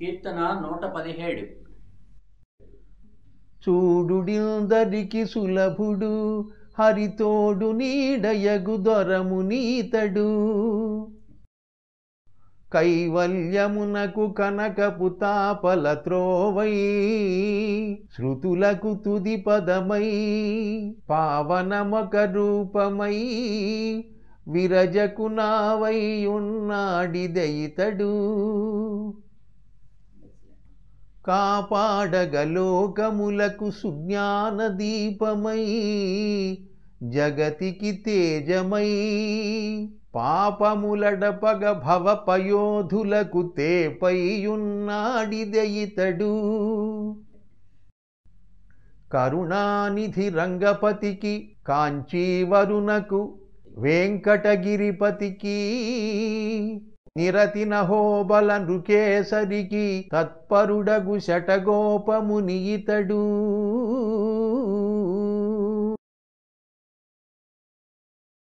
కీర్తన నూట పదిహేడు. చూడుడిందరికి సులభుడు హరితోడు నీడయగు దొరము నీతడు. కైవల్యమునకు కనకపు తాపల త్రోవై శృతులకు తుది పదమై పావనమొక రూపమై విరజకు నావై ఉన్నాడిదయితడు. కాపాడగలోకములకు సుజ్ఞాన దీపమై జగతికి తేజమై. పాపములడపగ భవపయోధులకు తేపైయున్నాడిదయితడు. కరుణానిధి రంగపతికి కాంచీవరునకు వెంకటగిరిపతికి నిరతి నహోబల నృకేసరికి తత్పరుడగు శటగోపముని ఇతడు